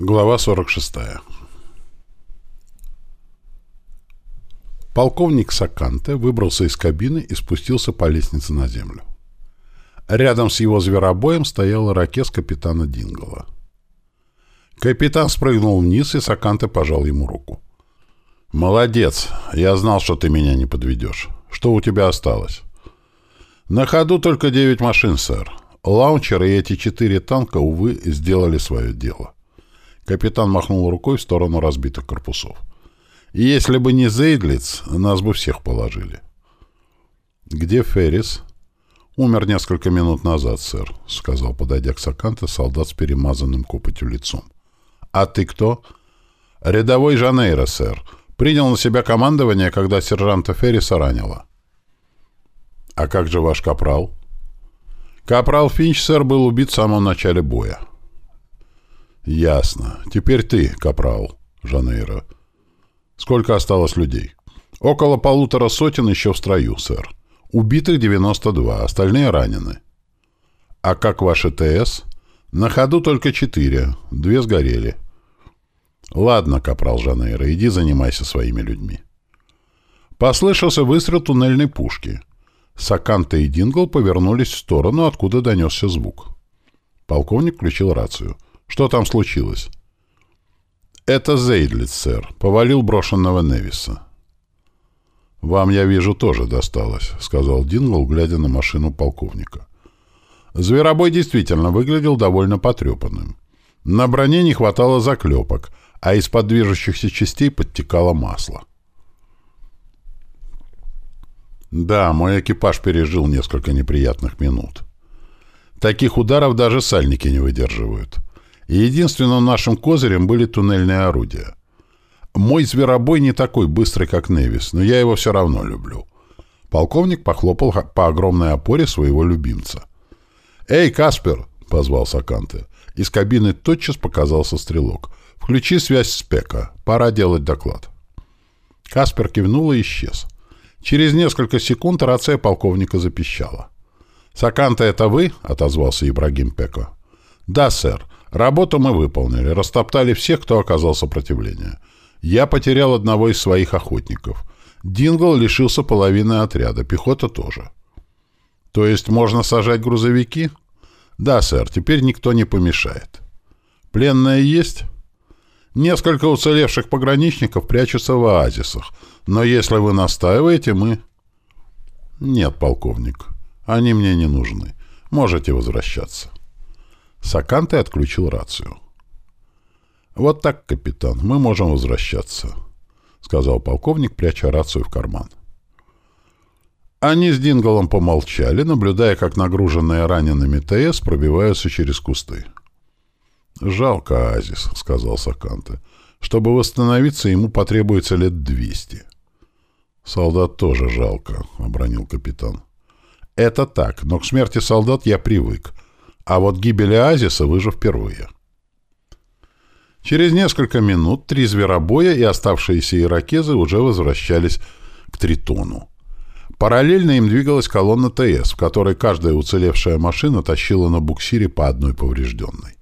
Глава 46. Полковник Саканте выбрался из кабины и спустился по лестнице на землю. Рядом с его зверобоем стоял ракет капитана Дингола. Капитан спрыгнул вниз, и Саканте пожал ему руку. «Молодец! Я знал, что ты меня не подведешь. Что у тебя осталось?» «На ходу только девять машин, сэр. Лаунчеры и эти четыре танка, увы, сделали свое дело». Капитан махнул рукой в сторону разбитых корпусов. «Если бы не Зейдлиц, нас бы всех положили». «Где Феррис?» «Умер несколько минут назад, сэр», — сказал, подойдя к Саканте, солдат с перемазанным копотью лицом. «А ты кто?» «Рядовой Жанейро, сэр. Принял на себя командование, когда сержанта Ферриса ранило». «А как же ваш капрал?» «Капрал Финч, сэр, был убит в самом начале боя». «Ясно. Теперь ты, капрал, Жанейро. Сколько осталось людей?» «Около полутора сотен еще в строю, сэр. Убитых 92, остальные ранены». «А как ваши ТС?» «На ходу только четыре. Две сгорели». «Ладно, капрал Жанейро, иди занимайся своими людьми». Послышался выстрел туннельной пушки. Саканта и Дингл повернулись в сторону, откуда донесся звук. Полковник включил рацию. Что там случилось? Это Зейдлиц, сэр. Повалил брошенного Невиса. Вам, я вижу, тоже досталось, сказал Дингл, глядя на машину полковника. Зверобой действительно выглядел довольно потрепанным. На броне не хватало заклепок, а из-под движущихся частей подтекало масло. Да, мой экипаж пережил несколько неприятных минут. Таких ударов даже сальники не выдерживают и единственным нашим козырем были туннельные орудия. Мой зверобой не такой быстрый, как Невис, но я его все равно люблю. Полковник похлопал по огромной опоре своего любимца. «Эй, Каспер!» — позвал Саканте. Из кабины тотчас показался стрелок. «Включи связь с Пека. Пора делать доклад». Каспер кивнул и исчез. Через несколько секунд рация полковника запищала. «Саканте, это вы?» — отозвался Ибрагим Пеко. «Да, сэр. Работу мы выполнили, растоптали всех, кто оказал сопротивление. Я потерял одного из своих охотников. Дингл лишился половины отряда, пехота тоже. То есть можно сажать грузовики? Да, сэр, теперь никто не помешает. Пленные есть? Несколько уцелевших пограничников прячутся в оазисах, но если вы настаиваете, мы... Нет, полковник, они мне не нужны. Можете возвращаться. Саканте отключил рацию. «Вот так, капитан, мы можем возвращаться», — сказал полковник, пряча рацию в карман. Они с Динголом помолчали, наблюдая, как нагруженные ранеными ТС пробиваются через кусты. «Жалко Азис», — сказал Саканте. «Чтобы восстановиться, ему потребуется лет двести». «Солдат тоже жалко», — обронил капитан. «Это так, но к смерти солдат я привык, а вот гибели Азиса выжил впервые. Через несколько минут три зверобоя и оставшиеся иракезы уже возвращались к Тритону. Параллельно им двигалась колонна ТС, в которой каждая уцелевшая машина тащила на буксире по одной поврежденной.